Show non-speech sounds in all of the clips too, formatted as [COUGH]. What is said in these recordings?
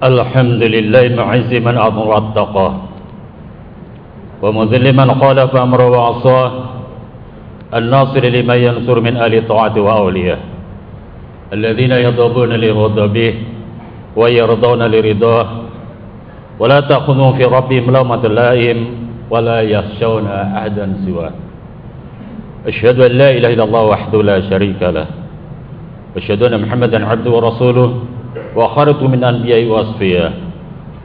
الحمد لله معز من أمر اتقاه ومذل من خالف أمره وعصاه. الناصر لمن ينصر من آل طاعة وأولياء الذين يضربون لغضبه ويرضون لرضاه. ولا تأخذهم في ربهم لومة لائم ولا يخشون أحدا سواه. أشهد أن لا إله إلا الله وحده لا شريك له. أشهد أن محمدا عبده ورسوله. وخرط من أنبياء وأصفياء.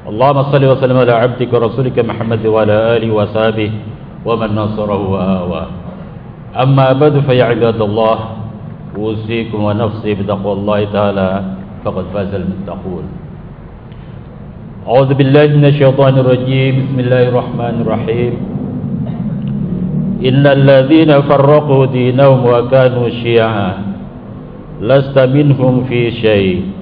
اللهم صل وسلم على عبدك ورسولك محمد وعلى آله وصحبه ومن نصره وآواه. أما بعد فيا عباد الله أوصيكم ونفسي بتقوى الله تعالى فقد فاز المتقون. أعوذ بالله من الشيطان الرجيم. بسم الله الرحمن الرحيم. إن الذين فرقوا دينهم وكانوا شيعا لست منهم في شيء.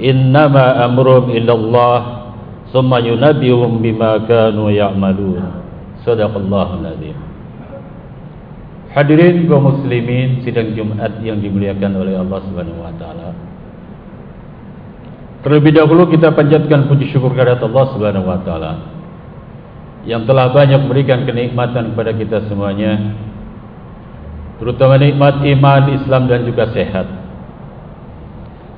innama amrum illallah summa yunabbiuhum bima kanu ya'malun sadaqallahul alazim Hadirin kaum muslimin sidang Jumat yang dimuliakan oleh Allah Subhanahu wa taala. Terlebih dahulu kita panjatkan puji syukur kepada Allah Subhanahu wa taala yang telah banyak memberikan kenikmatan kepada kita semuanya terutama nikmat iman, Islam dan juga sehat.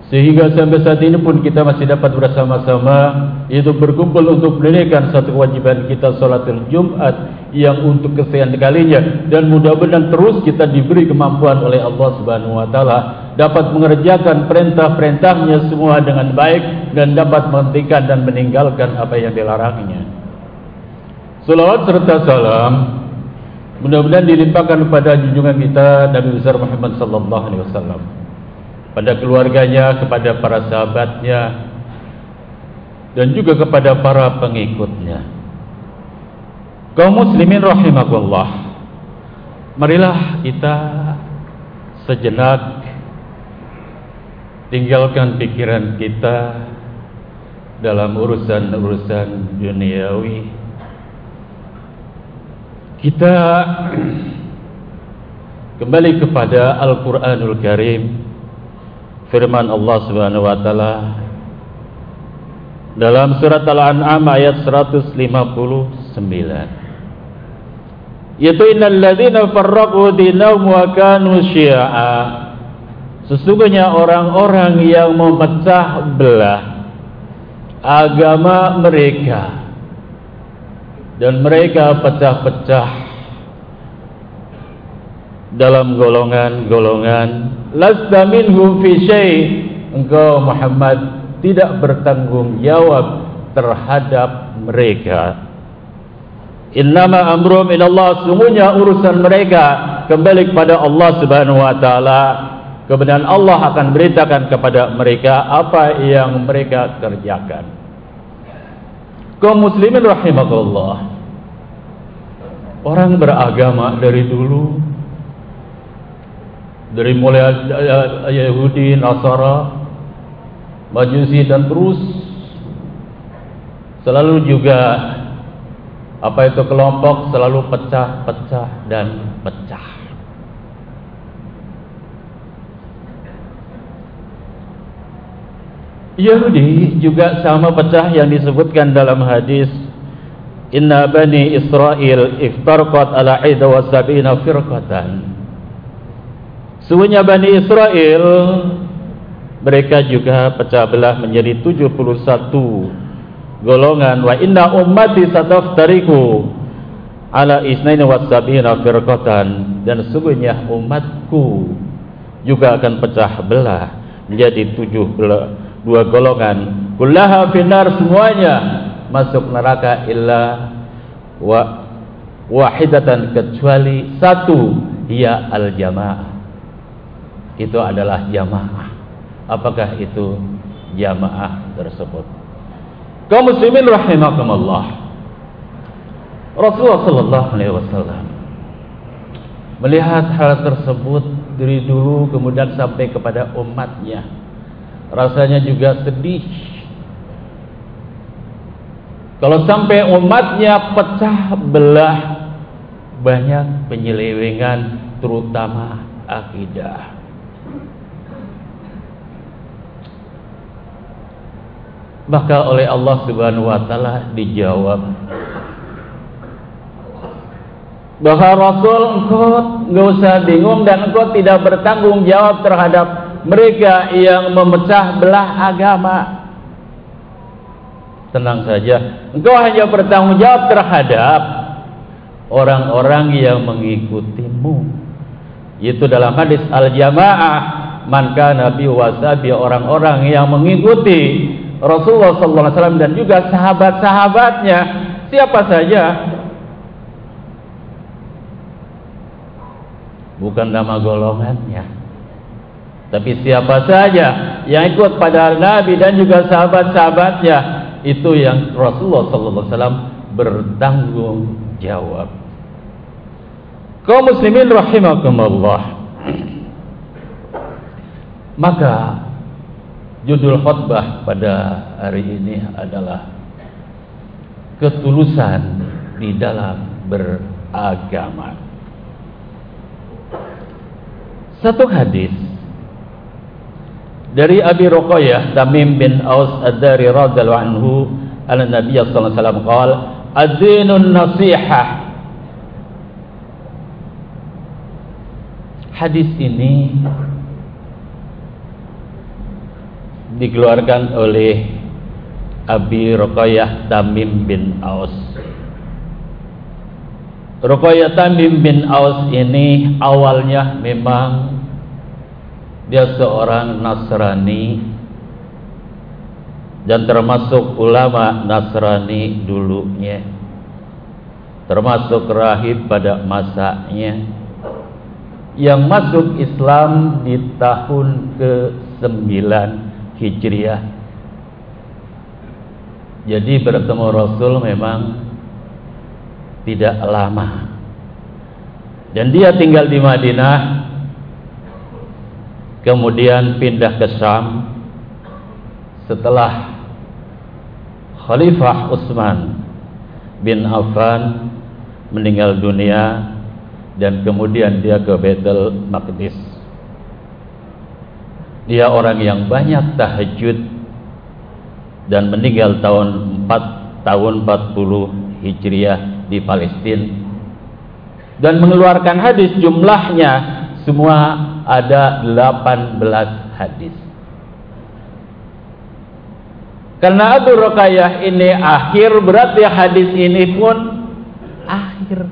Sehingga sampai saat ini pun kita masih dapat bersama-sama Yaitu berkumpul untuk menunaikan satu kewajiban kita Salatul Jumat Yang untuk kesekian kalinya. Dan mudah-mudahan terus kita diberi kemampuan oleh Allah Subhanahu Wa Taala Dapat mengerjakan perintah-perintahnya semua dengan baik Dan dapat menghentikan dan meninggalkan apa yang dilarangnya. Salawat serta salam Mudah-mudahan dilimpahkan kepada junjungan kita Nabi besar Muhammad Sallallahu Alaihi Wasallam pada keluarganya, kepada para sahabatnya dan juga kepada para pengikutnya. Kaum muslimin rahimakumullah. Marilah kita sejenak tinggalkan pikiran kita dalam urusan-urusan duniawi. Kita [CLEARS THROAT] kembali kepada Al-Qur'anul Karim firman Allah Subhanahu wa taala dalam surat Al-An'am ayat 159 yaitu innal ladzina farraqu dinahum wa kanu syi'a. Sesungguhnya orang-orang yang memecah belah agama mereka dan mereka pecah-pecah dalam golongan-golongan lasta minhum fi syai. Engkau Muhammad tidak bertanggung jawab terhadap mereka. Innama amrum Allah sungguhnya urusan mereka. Kembali kepada Allah Subhanahu wa taala kemudian Allah akan beritakan kepada mereka apa yang mereka kerjakan. Kaum muslimin rahimakumullah orang beragama dari dulu dari mulai Yahudi, Nasara, Majusi dan terus selalu juga apa itu kelompok selalu pecah-pecah dan pecah. Yahudi juga sama pecah yang disebutkan dalam hadis Inna bani Israel iftarqat ala 71 firqatan Sungguhnya Bani Israel mereka juga pecah belah menjadi 71 golongan. Wa inna ummati sataftariku ala isnaini wasabina firqatan. Dan sungguhnya umatku juga akan pecah belah menjadi tujuh dua golongan. Kullaha finar semuanya masuk neraka illa wa wahidatan kecuali satu dia al jamaah itu adalah jamaah. Apakah itu jamaah tersebut? Kaum muslimin rahimakumullah. Rasulullah sallallahu alaihi wasallam melihat hal tersebut dari dulu kemudian sampai kepada umatnya. Rasanya juga sedih. Kalau sampai umatnya pecah belah banyak penyelewengan terutama akidah. Maka oleh Allah Subhanahu wa taala dijawab bahwa Rasul engkau nggak usah bingung dan engkau tidak bertanggung jawab terhadap mereka yang memecah belah agama. Tenang saja, engkau hanya bertanggung jawab terhadap orang-orang yang mengikutimu. Itu dalam hadis al-jamaah, man kana bi wasabi orang-orang yang mengikuti Rasulullah SAW dan juga sahabat-sahabatnya. Siapa saja? Bukan nama golongannya. Tapi siapa saja yang ikut pada Nabi dan juga sahabat-sahabatnya itu yang Rasulullah SAW bertanggung jawab kaum muslimin rahimakumullah maka Judul khutbah pada hari ini adalah ketulusan di dalam beragama. Satu hadis dari Abi Ruqayyah Tamim bin Aus Ad-Dari radhiyallahu anhu ala Nabi sallallahu alaihi wasallam qala ad-dinun nasihah Hadis ini dikeluarkan oleh Abi Ruqayyah Tamim bin Aus. Ruqayyah Tamim bin Aus ini awalnya memang dia seorang Nasrani dan termasuk ulama Nasrani dulunya termasuk rahib pada masanya yang masuk Islam di tahun ke-9 Hijriah. Jadi bertemu Rasul memang tidak lama. Dan dia tinggal di Madinah, kemudian pindah ke Syam setelah Khalifah Utsman bin Affan meninggal dunia dan kemudian dia ke Baitul Maqdis. Dia orang yang banyak tahajud dan meninggal tahun 4 tahun 40 Hijriah di Palestina dan mengeluarkan hadis jumlahnya semua ada 18 hadis. Karena Abu Ruqayyah ini akhir berarti hadis ini pun akhir.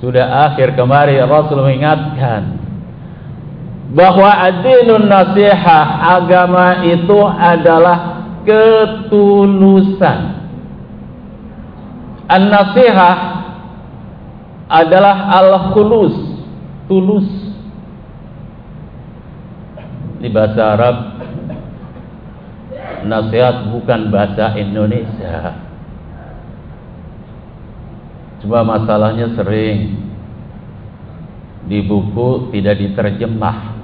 Sudah akhir kemarin Rasul mengingatkan bahwa adinun nasihah agama itu adalah ketulusan. An-nasihah adalah al-khulus, tulus. Di bahasa Arab nasihat bukan bahasa Indonesia. Cuma masalahnya sering di buku tidak diterjemah.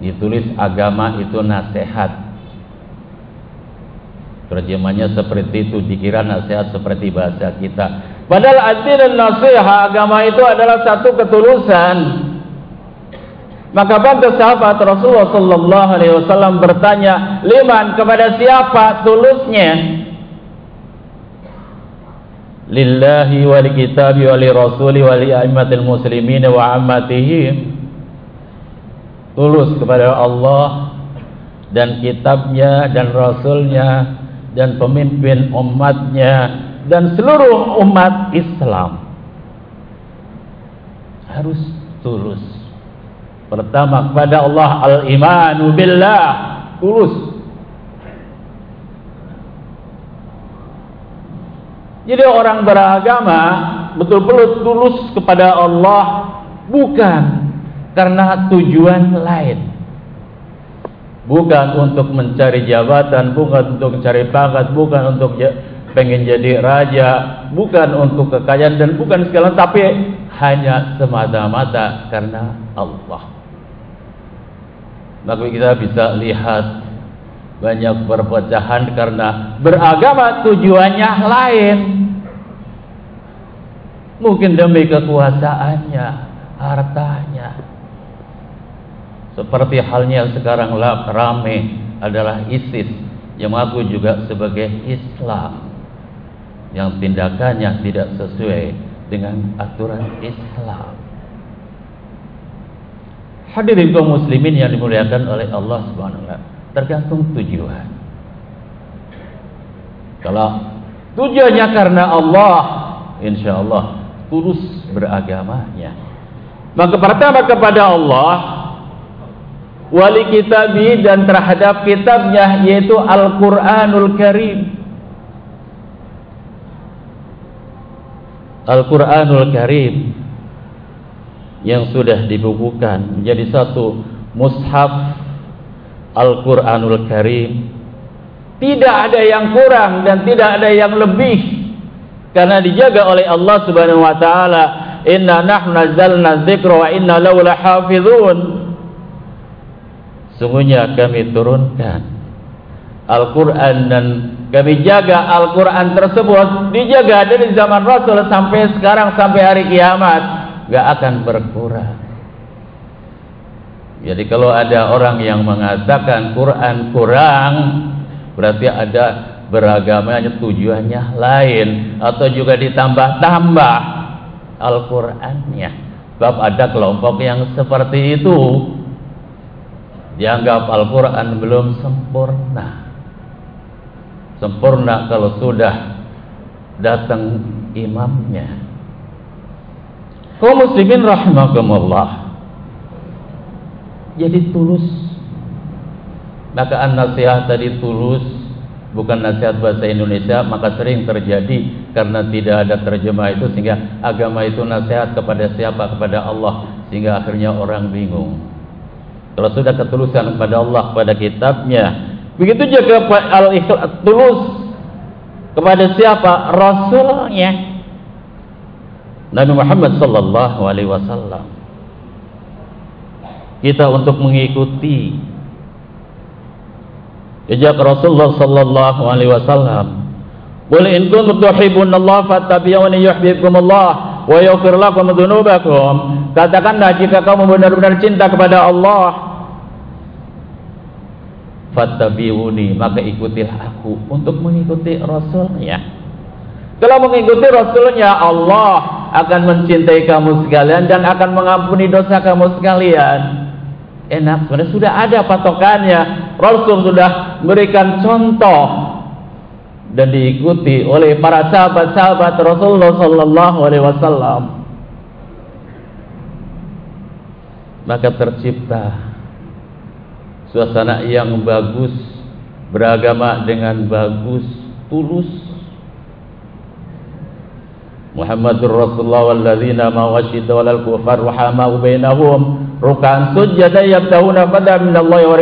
Ditulis agama itu nasihat. Terjemahnya seperti itu dikira nasihat seperti bahasa kita. Padahal arti dan nasihat agama itu adalah satu ketulusan. Maka pantas sahabat Rasulullah sallallahu alaihi wasallam bertanya, "Liman kepada siapa tulusnya?" Lillahi wa li kitabi wa li rasuli wa li muslimin wa ammatihim tulus kepada Allah dan kitabnya dan rasulnya dan pemimpin umatnya dan seluruh umat Islam. Harus tulus. Pertama kepada Allah al-imanu billah. Tulus Jadi orang beragama betul-betul tulus kepada Allah bukan karena tujuan lain. Bukan untuk mencari jabatan, bukan untuk mencari pangkat, bukan untuk pengen jadi raja, bukan untuk kekayaan dan bukan segala tapi hanya semata-mata karena Allah. Maka kita bisa lihat banyak perpecahan karena beragama tujuannya lain. Mungkin demi kekuasaannya, hartanya. Seperti halnya sekarang rame adalah ISIS yang mengaku juga sebagai Islam yang tindakannya tidak sesuai dengan aturan Islam. Hadirin kaum muslimin yang dimuliakan oleh Allah Subhanahu wa tergantung tujuan. Kalau tujuannya karena Allah, insya Allah tulus beragamanya. Maka pertama kepada Allah, wali kitabi dan terhadap kitabnya yaitu Al-Quranul Karim. Al-Quranul Karim yang sudah dibukukan menjadi satu mushaf Al-Quranul Karim tidak ada yang kurang dan tidak ada yang lebih karena dijaga oleh Allah Subhanahu wa taala inna nahnu nazzalna dzikra wa inna lahu lahafizun. Sungguhnya kami turunkan Al-Qur'an dan kami jaga Al-Qur'an tersebut dijaga dari zaman Rasul sampai sekarang sampai hari kiamat enggak akan berkurang. Jadi kalau ada orang yang mengatakan Quran kurang Berarti ada beragamanya tujuannya lain atau juga ditambah-tambah Al-Qur'annya. Sebab ada kelompok yang seperti itu. Dianggap Al-Qur'an belum sempurna. Sempurna kalau sudah datang imamnya. Kaum muslimin rahimakumullah. Jadi tulus maka an-nasihat tadi tulus bukan nasihat bahasa Indonesia maka sering terjadi karena tidak ada terjemah itu sehingga agama itu nasihat kepada siapa? Kepada Allah. Sehingga akhirnya orang bingung. Kalau sudah ketulusan kepada Allah kepada kitabnya begitu juga al tulus kepada siapa? Rasulnya. Nabi Muhammad sallallahu alaihi wasallam. Kita untuk mengikuti Ijab Rasulullah sallallahu alaihi wasallam. Qul in kuntum tuhibbunallaha fattabi'uni yuhibbukumullah wa yaghfir lakum dzunubakum. Katakanlah jika kamu benar-benar cinta kepada Allah, fattabi'uni, maka ikutilah aku untuk mengikuti Rasulnya. Kalau mengikuti Rasulnya, Allah akan mencintai kamu sekalian dan akan mengampuni dosa kamu sekalian enak. Sebenarnya sudah ada patokannya. Rasul sudah memberikan contoh. Dan diikuti oleh para sahabat-sahabat Rasulullah sallallahu alaihi wasallam. Maka tercipta suasana yang bagus beragama dengan bagus tulus Muhammadur Rasulullah walladzina ma wasyidda walal kufar rahama bainahum. Rukan sujada yabtahuna fadla min Allah wa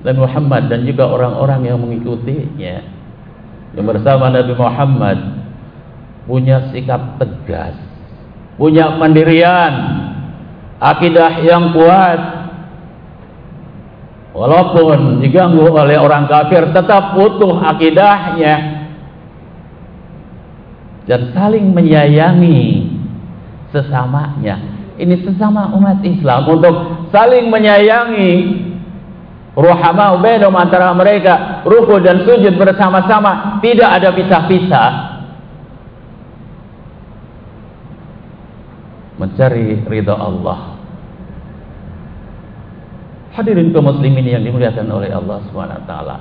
dan Muhammad dan juga orang-orang yang mengikutinya. Yang bersama Nabi Muhammad punya sikap tegas punya mandirian akidah yang kuat. Walaupun diganggu oleh orang kafir tetap utuh akidahnya dan saling menyayangi sesamanya. Ini sesama umat Islam. Untuk saling menyayangi ruhama bainahum antara mereka ruku dan sujud bersama-sama tidak ada pisah-pisah. Mencari ridha Allah. Hadirin kaum muslimin yang dimuliakan oleh Allah Subhanahu wa taala.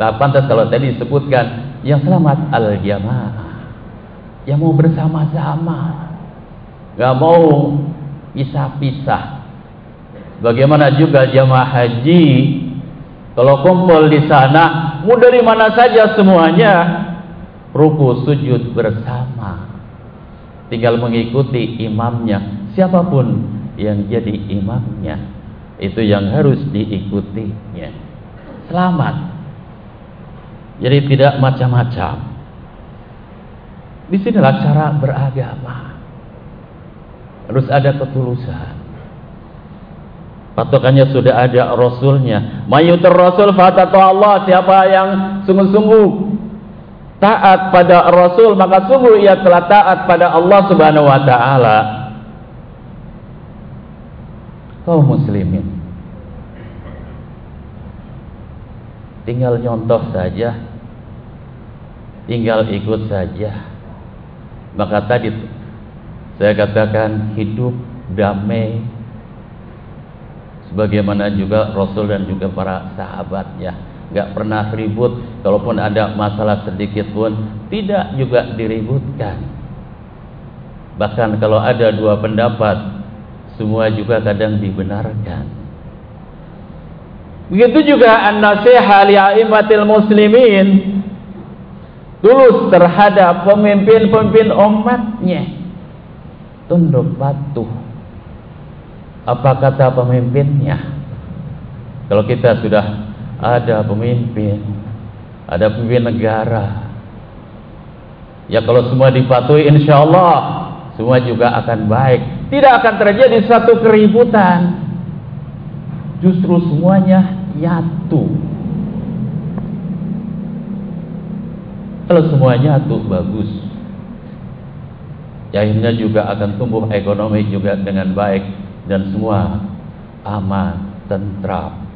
Nah kalau tadi disebutkan yang selamat al yang mau bersama-sama Gak mau pisah-pisah. Bagaimana juga jamaah haji kalau kumpul di sana, mau dari mana saja semuanya ruku sujud bersama. Tinggal mengikuti imamnya, siapa pun yang jadi imamnya. Itu yang harus diikutinya. Selamat. Jadi tidak macam-macam. Di sinilah cara beragama. Harus ada ketulusan. Patokannya sudah ada Rasulnya. Mayutur Rasul fatatu Allah. Siapa yang sungguh-sungguh taat pada Rasul. Maka sungguh ia telah taat pada Allah subhanahu wa ta'ala. kaum muslimin tinggal nyontoh saja tinggal ikut saja maka tadi saya katakan hidup damai. Sebagaimana juga Rasul dan juga para sahabatnya. Nggak pernah ribut kalaupun ada masalah sedikit pun tidak juga diributkan. Bahkan kalau ada dua pendapat semua juga kadang dibenarkan. Begitu juga an-nasiha li'aimatil muslimin tulus terhadap pemimpin-pemimpin umatnya. Tunduk patuh. Apa kata pemimpinnya? Kalau kita sudah ada pemimpin ada pemimpin negara ya kalau semua dipatuhi insya Allah semua juga akan baik. Tidak akan terjadi satu keributan. Justru semuanya nyatu kalau semuanya nyatu bagus ya akhirnya juga akan tumbuh ekonomi juga dengan baik dan semua aman, tentram.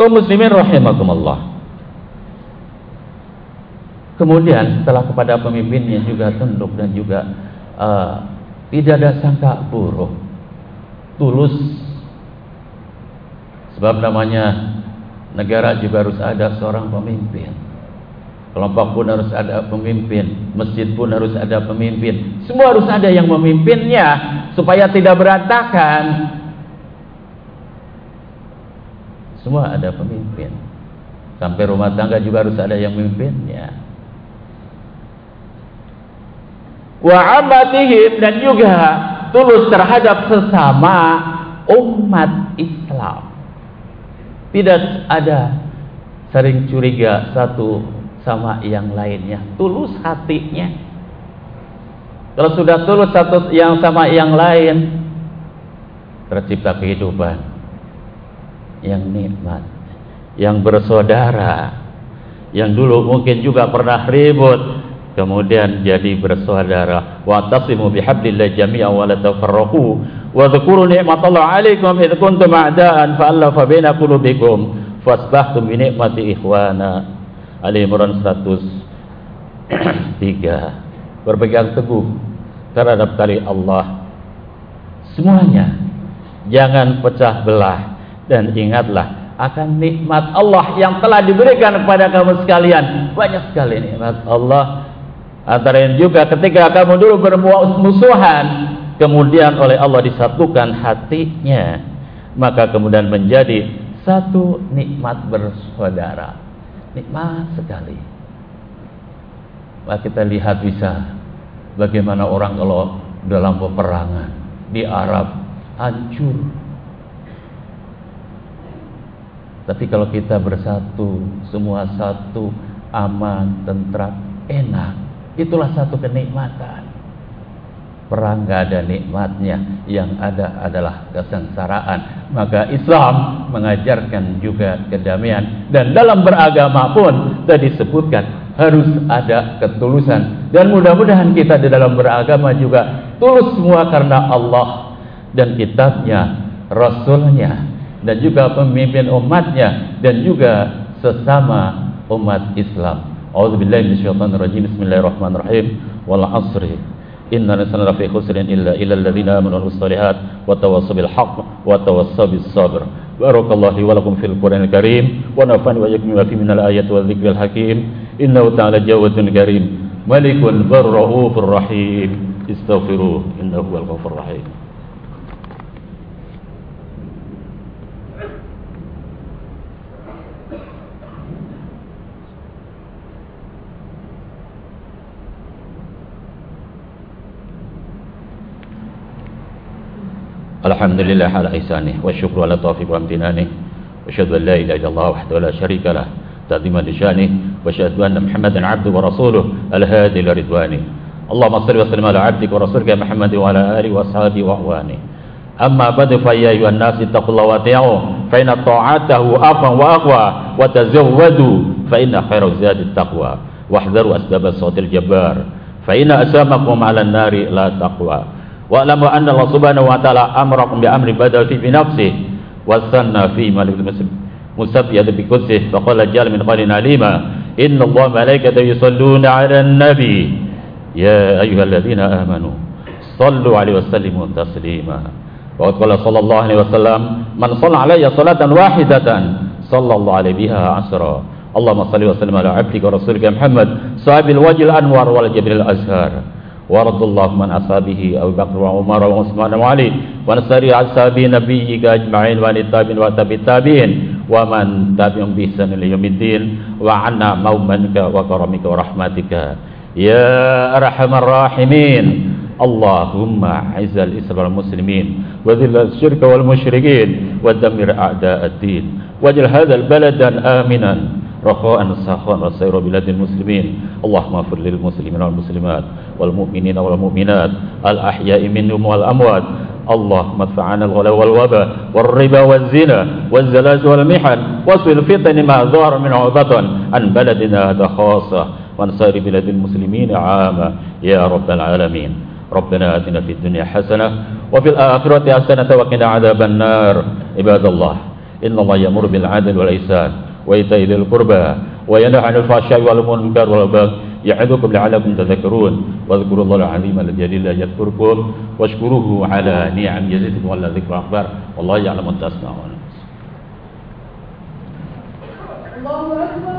Kaum muslimin rahimakumullah. Kemudian setelah kepada pemimpinnya juga tunduk dan juga uh, tidak ada sangka buruk tulus. Sebab namanya negara juga harus ada seorang pemimpin kelompok pun harus ada pemimpin masjid pun harus ada pemimpin semua harus ada yang memimpinnya supaya tidak berantakan Semua ada pemimpin. Sampai rumah tangga juga harus ada yang memimpinnya. Wa amatihim dan juga tulus terhadap sesama umat Islam. Tidak ada sering curiga satu sama yang lainnya. Tulus hatinya. Kalau sudah tulus satu yang sama yang lain, tercipta kehidupan yang nikmat, yang bersaudara, yang dulu mungkin juga pernah ribut, kemudian jadi bersaudara. Wa tasimu bihablillah jami'an wa la tafarraqu wa dzkuru ni'matallahi 'alaikum id kuntum a'daan fa'alafa baina qulubikum fasbahtum bi ni'mati ikhwana. Ali Imran 103 berpegang teguh terhadap tali Allah semuanya jangan pecah belah dan ingatlah akan nikmat Allah yang telah diberikan kepada kamu sekalian. Banyak sekali nikmat Allah. Antara yang juga ketika kamu dulu bermusuhan, kemudian oleh Allah disatukan hatinya, maka kemudian menjadi satu nikmat bersaudara. Nikmat sekali. Maka kita lihat bisa bagaimana orang kalau dalam peperangan di Arab hancur Tapi kalau kita bersatu, semua satu, aman, tentram, enak, itulah satu kenikmatan. Perang gak ada nikmatnya, yang ada adalah kesengsaraan. Maka Islam mengajarkan juga kedamaian. Dan dalam beragama pun tadi disebutkan harus ada ketulusan. Dan mudah-mudahan kita di dalam beragama juga tulus semua karena Allah dan kitabnya, Rasulnya, dan juga pemimpin umatnya dan juga sesama umat Islam. Bismillahirrahmanirrahim. Wal 'asri. إن الإنسان لفي خسر إلا إلا الذين آمنوا والصالحات وتواصوا بالحق وتواصوا بالصبر. بارك الله لي ولكم في القرآن الكريم ونفعني وإياكم بما فيه من الآيات والذكر الحكيم. إنه تعالى جواد كريم. ملك بر رؤوف رحيم. استغفروه إنه هو الغفور الرحيم. الحمد لله على إحسانه والشكر على توفيق وامتنانه وأشهد أن لا إله إلا الله وحده لا شريك له تعظيما لشانه وأشهد أن محمدا عبده ورسوله الهادي لرضوانه اللهم صل وسلم على عبدك ورسولك محمد وعلى آله وأصحابه وأخوانه أما بعد فيا أيها الناس اتقوا الله واتقوا فإن طاعته أفضل وأقوى وتزودوا فإن خير الزاد التقوى واحذروا أسباب الصوت الجبار فإن أسامكم على النار لا تقوى واعلموا أن الله سبحانه وتعالى أمركم بأمر بدأ في بنفسه وسنى في ملك المسلم مسبيا بقدسه فقال جل من قال عليما إن الله ملائكته يصلون على النبي يا أيها الذين آمنوا صلوا عليه وسلموا تسليما وقد قال صلى الله عليه وسلم من صلى علي صلاة واحدة صلى الله عليه بها عشرا اللهم صل وسلم على عبدك ورسولك محمد صاحب الوجه الأنور والجبل الأزهار ورد اللهم عن أصحابه أبي بكر وعمر وعثمان وعلي ونصر أصحاب نبيك أجمعين وعن التابعين وتابع التابعين ومن تبعهم بإحسان إلى يوم الدين وعنا مومنك وكرمك ورحمتك. يا أرحم الراحمين. اللهم عز الإسلام والمسلمين وذل الشرك والمشركين ودمر أعداء الدين واجعل هذا البلد آمنا. رخاء سخاء وسير بلاد المسلمين. اللهم اغفر للمسلمين والمسلمات والمؤمنين والمؤمنات الأحياء منهم والأموات. اللهم ادفع عنا الغلا والوباء والربا والزنا والزلازل والمحن واسوء الفتن ما ظهر من عبطا عن بلدنا هذا خاصة وعن سائر بلاد المسلمين عامة يا رب العالمين. ربنا آتنا في الدنيا حسنة وفي الآخرة حسنة وقنا عذاب النار. عباد الله إن الله يأمر بالعدل والإحسان وإيتاء ذي القربى وينهى عن الفحشاء والمنكر والبغي يعظكم لعلكم تذكرون. واذكروا الله العظيم الجليل يذكركم. واشكروه على نعم يزدكم ولا ذكر أكبر. والله يعلم ما تصنعون الله أكبر.